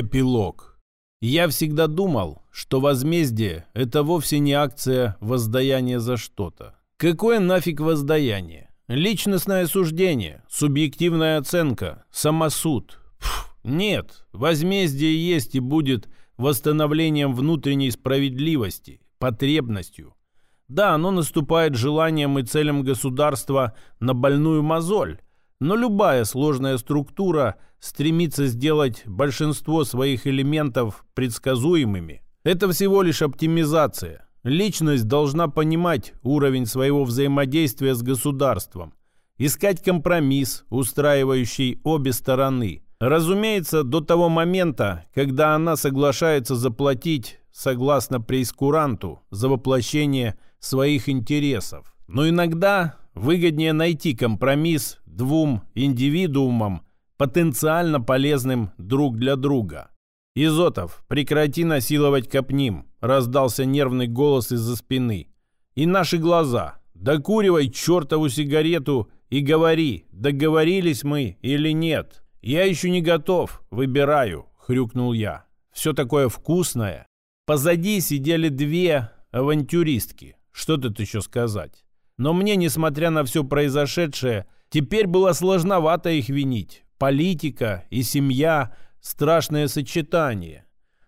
Эпилог. Я всегда думал, что возмездие – это вовсе не акция воздаяния за что-то. Какое нафиг воздаяние? Личностное суждение, субъективная оценка, самосуд. Пф, нет, возмездие есть и будет восстановлением внутренней справедливости, потребностью. Да, оно наступает желанием и целям государства на больную мозоль, но любая сложная структура стремится сделать большинство своих элементов предсказуемыми. Это всего лишь оптимизация. Личность должна понимать уровень своего взаимодействия с государством, искать компромисс, устраивающий обе стороны. Разумеется, до того момента, когда она соглашается заплатить, согласно преискуранту, за воплощение своих интересов. Но иногда выгоднее найти компромисс двум индивидуумам, потенциально полезным друг для друга. «Изотов, прекрати насиловать Капним», — раздался нервный голос из-за спины. «И наши глаза. Докуривай чертову сигарету и говори, договорились мы или нет. Я еще не готов, выбираю», — хрюкнул я. «Все такое вкусное». Позади сидели две авантюристки. Что тут еще сказать? Но мне, несмотря на все произошедшее, теперь было сложновато их винить. Политика и семья – страшное сочетание.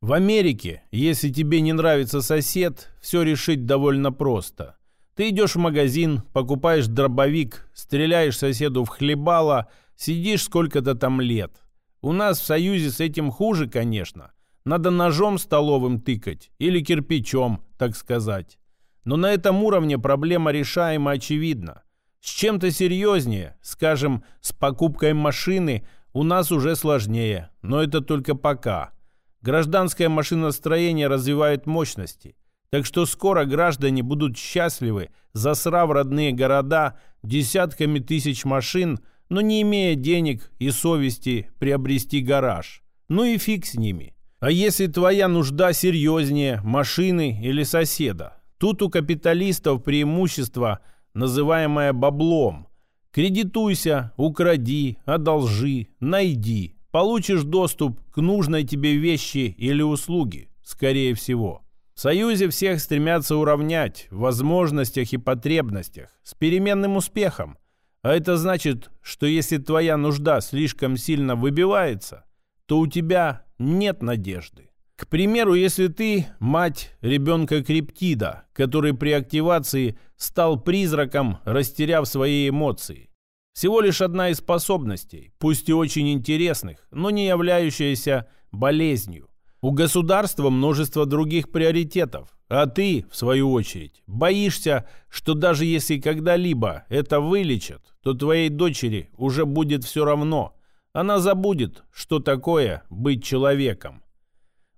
В Америке, если тебе не нравится сосед, все решить довольно просто. Ты идешь в магазин, покупаешь дробовик, стреляешь соседу в хлебало, сидишь сколько-то там лет. У нас в Союзе с этим хуже, конечно. Надо ножом столовым тыкать или кирпичом, так сказать. Но на этом уровне проблема решаема очевидно. С чем-то серьезнее, скажем, с покупкой машины, у нас уже сложнее, но это только пока. Гражданское машиностроение развивает мощности, так что скоро граждане будут счастливы, засрав родные города десятками тысяч машин, но не имея денег и совести приобрести гараж. Ну и фиг с ними. А если твоя нужда серьезнее машины или соседа, Тут у капиталистов преимущество, называемое баблом. Кредитуйся, укради, одолжи, найди. Получишь доступ к нужной тебе вещи или услуги, скорее всего. В Союзе всех стремятся уравнять в возможностях и потребностях с переменным успехом. А это значит, что если твоя нужда слишком сильно выбивается, то у тебя нет надежды. К примеру, если ты мать ребенка криптида, который при активации стал призраком, растеряв свои эмоции. Всего лишь одна из способностей, пусть и очень интересных, но не являющаяся болезнью. У государства множество других приоритетов, а ты, в свою очередь, боишься, что даже если когда-либо это вылечат, то твоей дочери уже будет все равно. Она забудет, что такое быть человеком.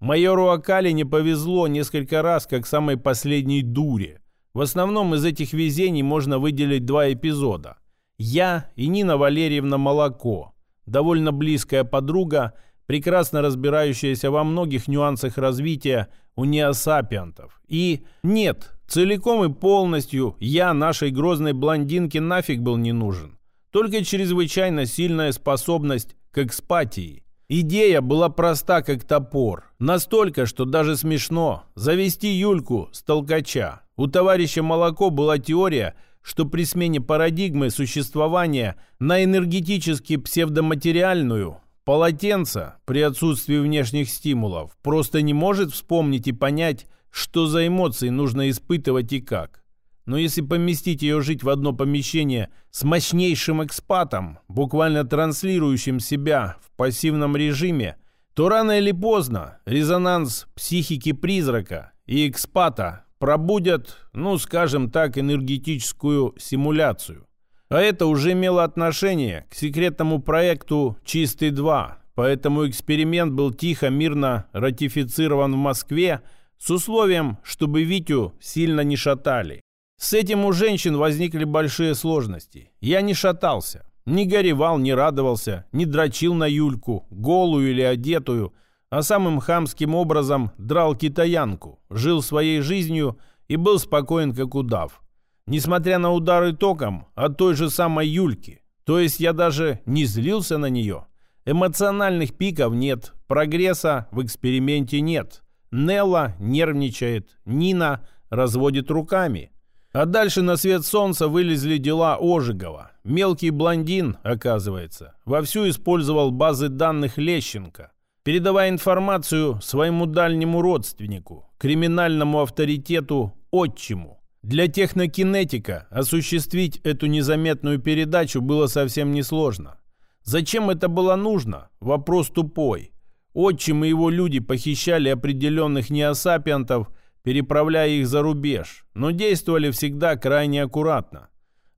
Майору Акали не повезло несколько раз, как самой последней дуре. В основном из этих везений можно выделить два эпизода. Я и Нина Валерьевна Молоко, довольно близкая подруга, прекрасно разбирающаяся во многих нюансах развития у неосапиантов. И нет, целиком и полностью я нашей грозной блондинке нафиг был не нужен. Только чрезвычайно сильная способность к экспатии – Идея была проста, как топор. Настолько, что даже смешно. Завести Юльку с толкача. У товарища Молоко была теория, что при смене парадигмы существования на энергетически псевдоматериальную полотенце при отсутствии внешних стимулов просто не может вспомнить и понять, что за эмоции нужно испытывать и как. Но если поместить ее жить в одно помещение с мощнейшим экспатом, буквально транслирующим себя в пассивном режиме, то рано или поздно резонанс психики призрака и экспата пробудят, ну, скажем так, энергетическую симуляцию. А это уже имело отношение к секретному проекту «Чистый-2», поэтому эксперимент был тихо, мирно ратифицирован в Москве с условием, чтобы Витю сильно не шатали. С этим у женщин возникли большие сложности. Я не шатался, не горевал, не радовался, не дрочил на Юльку, голую или одетую, а самым хамским образом драл китаянку, жил своей жизнью и был спокоен, как удав. Несмотря на удары током от той же самой Юльки. То есть я даже не злился на нее, Эмоциональных пиков нет, прогресса в эксперименте нет. Нелла нервничает, Нина разводит руками. А дальше на свет солнца вылезли дела Ожегова. Мелкий блондин, оказывается, вовсю использовал базы данных Лещенко, передавая информацию своему дальнему родственнику, криминальному авторитету, отчиму. Для технокинетика осуществить эту незаметную передачу было совсем несложно. Зачем это было нужно? Вопрос тупой. Отчим и его люди похищали определенных неосапиантов – переправляя их за рубеж, но действовали всегда крайне аккуратно.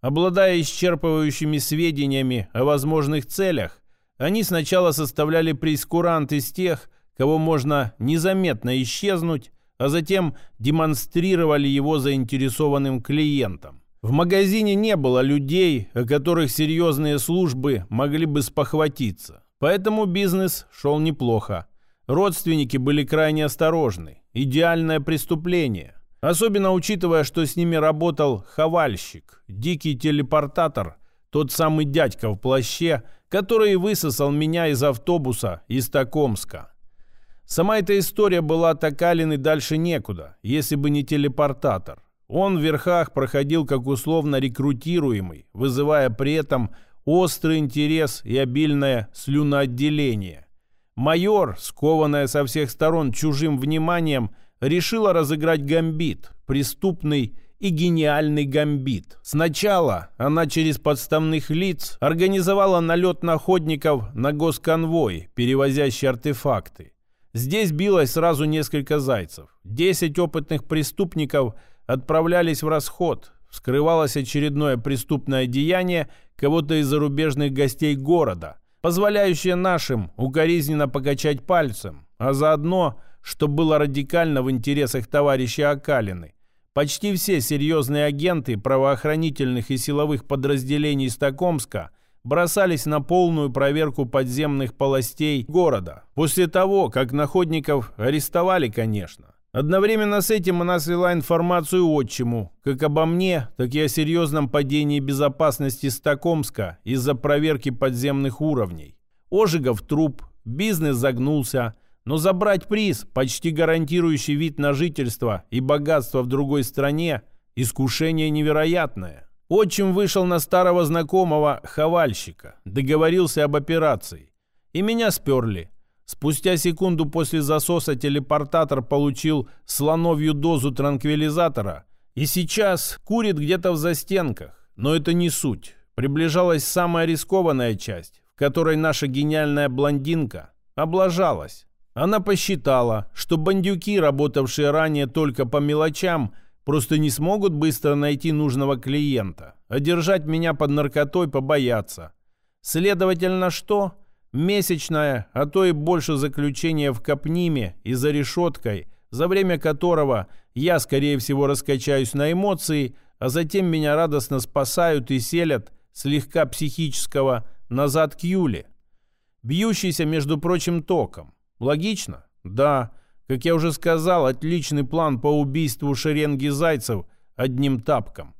Обладая исчерпывающими сведениями о возможных целях, они сначала составляли прескурант из тех, кого можно незаметно исчезнуть, а затем демонстрировали его заинтересованным клиентам. В магазине не было людей, о которых серьезные службы могли бы спохватиться, поэтому бизнес шел неплохо. Родственники были крайне осторожны. Идеальное преступление. Особенно учитывая, что с ними работал хавальщик, дикий телепортатор, тот самый дядька в плаще, который высосал меня из автобуса из Токомска. Сама эта история была Токалин и дальше некуда, если бы не телепортатор. Он в верхах проходил как условно рекрутируемый, вызывая при этом острый интерес и обильное слюноотделение. Майор, скованная со всех сторон чужим вниманием, решила разыграть гамбит, преступный и гениальный гамбит. Сначала она через подставных лиц организовала налет находников на госконвой, перевозящий артефакты. Здесь билось сразу несколько зайцев. Десять опытных преступников отправлялись в расход. Вскрывалось очередное преступное деяние кого-то из зарубежных гостей города – позволяющее нашим укоризненно покачать пальцем, а заодно, что было радикально в интересах товарища Акалины. Почти все серьезные агенты правоохранительных и силовых подразделений Стокомска бросались на полную проверку подземных полостей города. После того, как находников арестовали, конечно. Одновременно с этим она свела информацию отчиму, как обо мне, так и о серьезном падении безопасности Стокомска из-за проверки подземных уровней. Ожигов труп, бизнес загнулся, но забрать приз, почти гарантирующий вид на жительство и богатство в другой стране, искушение невероятное. Отчим вышел на старого знакомого хавальщика, договорился об операции. И меня сперли. Спустя секунду после засоса телепортатор получил слоновью дозу транквилизатора и сейчас курит где-то в застенках. Но это не суть. Приближалась самая рискованная часть, в которой наша гениальная блондинка облажалась. Она посчитала, что бандюки, работавшие ранее только по мелочам, просто не смогут быстро найти нужного клиента, а держать меня под наркотой побоятся. Следовательно, что? Месячное, а то и больше заключение в Капниме и за решеткой, за время которого я, скорее всего, раскачаюсь на эмоции, а затем меня радостно спасают и селят слегка психического назад к Юле. Бьющийся, между прочим, током. Логично? Да. Как я уже сказал, отличный план по убийству шеренги зайцев одним тапком.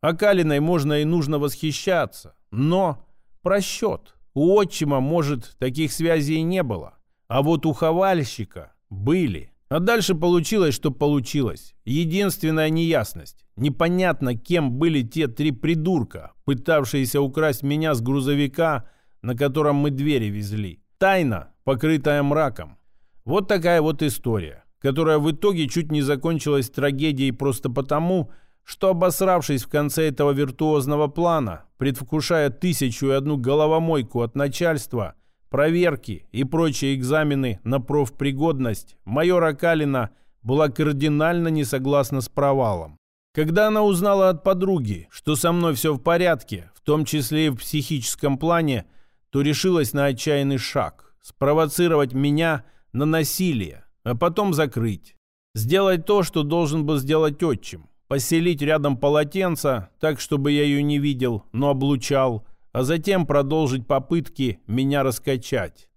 А Калиной можно и нужно восхищаться, но просчет. У отчима, может, таких связей не было. А вот у ховальщика были. А дальше получилось, что получилось. Единственная неясность. Непонятно, кем были те три придурка, пытавшиеся украсть меня с грузовика, на котором мы двери везли. Тайна, покрытая мраком. Вот такая вот история, которая в итоге чуть не закончилась трагедией просто потому, что, обосравшись в конце этого виртуозного плана, предвкушая тысячу и одну головомойку от начальства, проверки и прочие экзамены на профпригодность, майора Калина была кардинально не согласна с провалом. Когда она узнала от подруги, что со мной все в порядке, в том числе и в психическом плане, то решилась на отчаянный шаг – спровоцировать меня на насилие, а потом закрыть. Сделать то, что должен был сделать отчим – поселить рядом полотенца, так, чтобы я ее не видел, но облучал, а затем продолжить попытки меня раскачать.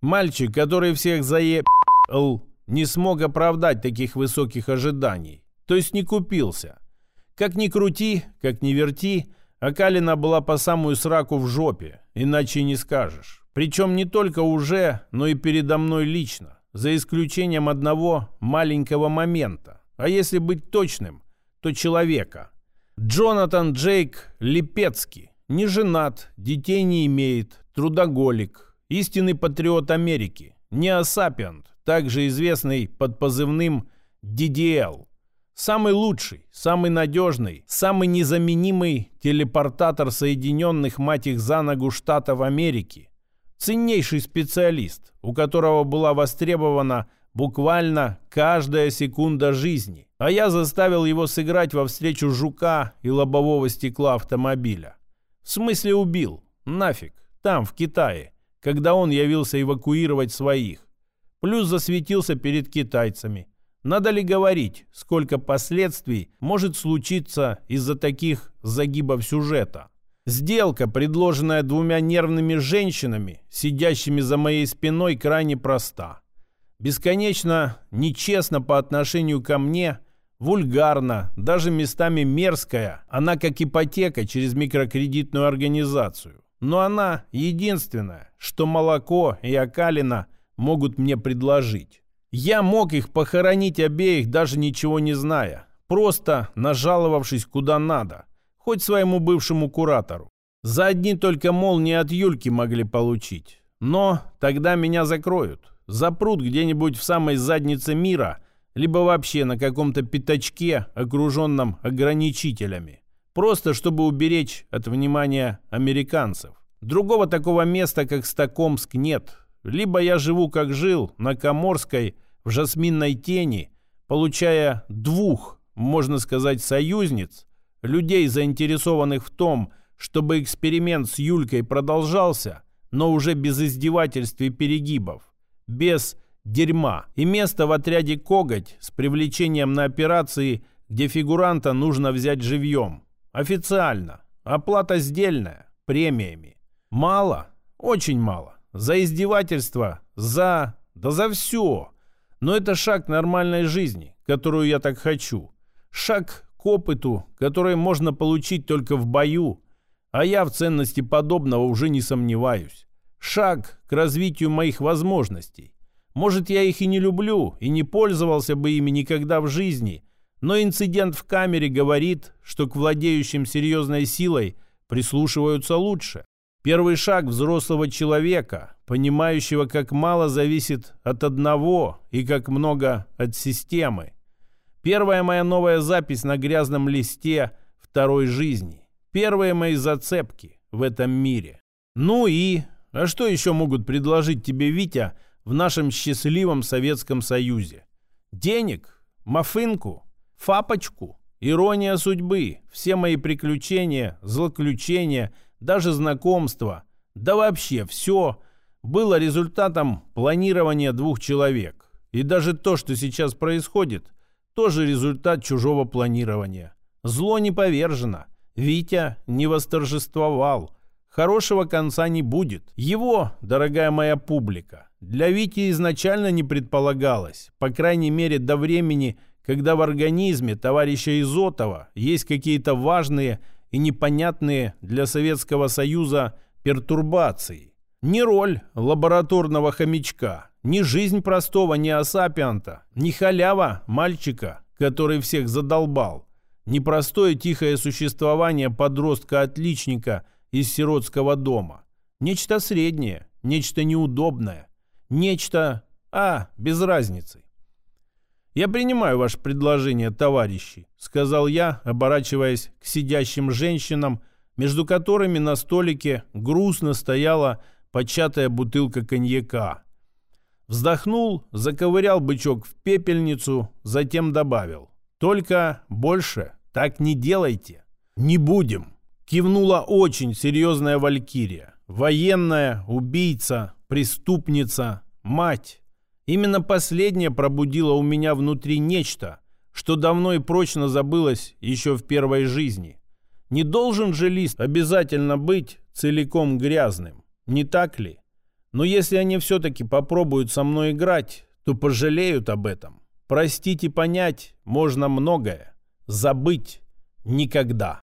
Мальчик, который всех заебал, не смог оправдать таких высоких ожиданий, то есть не купился. Как ни крути, как ни верти, а Калина была по самую сраку в жопе, иначе не скажешь. Причем не только уже, но и передо мной лично, за исключением одного маленького момента. А если быть точным, то человека. Джонатан Джейк Липецкий. Не женат, детей не имеет, трудоголик, истинный патриот Америки, неосапиант, также известный под позывным DDL. Самый лучший, самый надежный, самый незаменимый телепортатор Соединенных, мать их за ногу, штатов Америки. Ценнейший специалист, у которого была востребована буквально каждая секунда жизни. А я заставил его сыграть во встречу жука и лобового стекла автомобиля. В смысле убил? Нафиг. Там, в Китае. Когда он явился эвакуировать своих. Плюс засветился перед китайцами. Надо ли говорить, сколько последствий может случиться из-за таких загибов сюжета? Сделка, предложенная двумя нервными женщинами, сидящими за моей спиной, крайне проста. Бесконечно нечестно по отношению ко мне, вульгарно, даже местами мерзкая, она как ипотека через микрокредитную организацию. Но она единственная, что молоко и окалина могут мне предложить. Я мог их похоронить обеих, даже ничего не зная, просто нажаловавшись куда надо, хоть своему бывшему куратору. За одни только молнии от Юльки могли получить. Но тогда меня закроют, запрут где-нибудь в самой заднице мира, либо вообще на каком-то пятачке, окруженном ограничителями. Просто чтобы уберечь от внимания американцев. Другого такого места, как Стокомск, нет. Либо я живу, как жил, на Коморской, в жасминной тени, получая двух, можно сказать, союзниц, людей, заинтересованных в том, чтобы эксперимент с Юлькой продолжался, но уже без издевательств и перегибов, без дерьма, и место в отряде «Коготь» с привлечением на операции, где фигуранта нужно взять живьем. Официально. Оплата сдельная, премиями. Мало, очень мало. За издевательство, за... да за все. Но это шаг нормальной жизни, которую я так хочу. Шаг к опыту, который можно получить только в бою. А я в ценности подобного уже не сомневаюсь. Шаг к развитию моих возможностей. Может, я их и не люблю, и не пользовался бы ими никогда в жизни, но инцидент в камере говорит, что к владеющим серьезной силой прислушиваются лучше. Первый шаг взрослого человека, понимающего, как мало зависит от одного и как много от системы. Первая моя новая запись на грязном листе второй жизни. Первые мои зацепки в этом мире. Ну и... А что еще могут предложить тебе, Витя, в нашем счастливом Советском Союзе? Денег? Мафынку? Фапочку? Ирония судьбы? Все мои приключения, злоключения – даже знакомство, да вообще все было результатом планирования двух человек. И даже то, что сейчас происходит, тоже результат чужого планирования. Зло не повержено. Витя не восторжествовал. Хорошего конца не будет. Его, дорогая моя публика, для Вити изначально не предполагалось, по крайней мере до времени, когда в организме товарища Изотова есть какие-то важные и непонятные для Советского Союза пертурбации. Ни роль лабораторного хомячка, ни жизнь простого неосапианта, ни халява мальчика, который всех задолбал, ни простое тихое существование подростка-отличника из сиротского дома. Нечто среднее, нечто неудобное, нечто... А, без разницы. «Я принимаю ваше предложение, товарищи», — сказал я, оборачиваясь к сидящим женщинам, между которыми на столике грустно стояла початая бутылка коньяка. Вздохнул, заковырял бычок в пепельницу, затем добавил. «Только больше так не делайте». «Не будем», — кивнула очень серьезная валькирия. «Военная, убийца, преступница, мать». Именно последнее пробудило у меня внутри нечто, что давно и прочно забылось еще в первой жизни. Не должен же лист обязательно быть целиком грязным, не так ли? Но если они все-таки попробуют со мной играть, то пожалеют об этом. Простить и понять можно многое. Забыть никогда.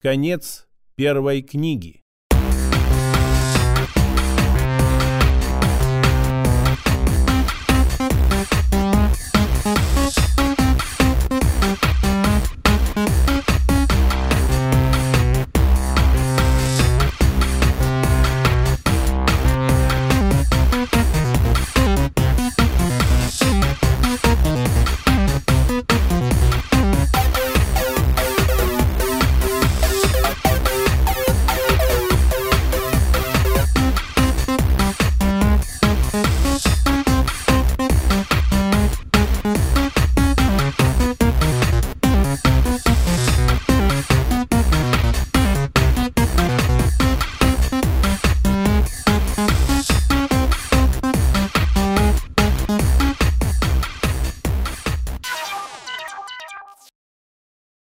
Конец первой книги.